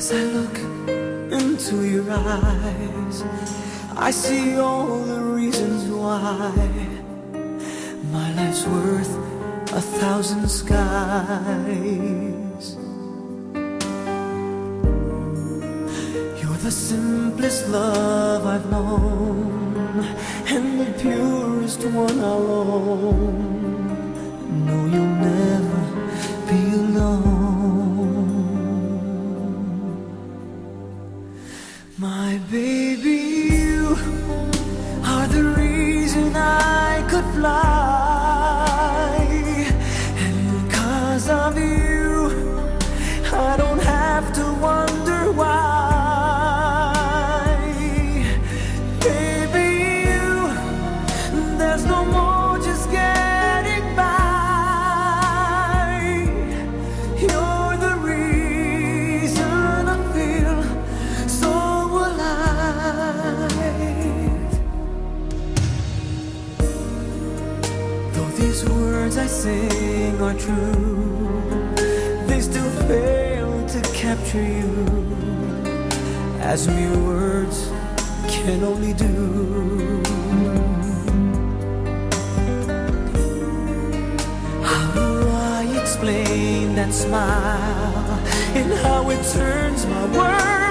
As I look into your eyes, I see all the reasons why my life's worth a thousand skies. You're the simplest love I've known, and the purest one I'll own. No, you'll never fly. And cause of you, words I sing are true, they still fail to capture you, as mere words can only do. How do I explain that smile and how it turns my world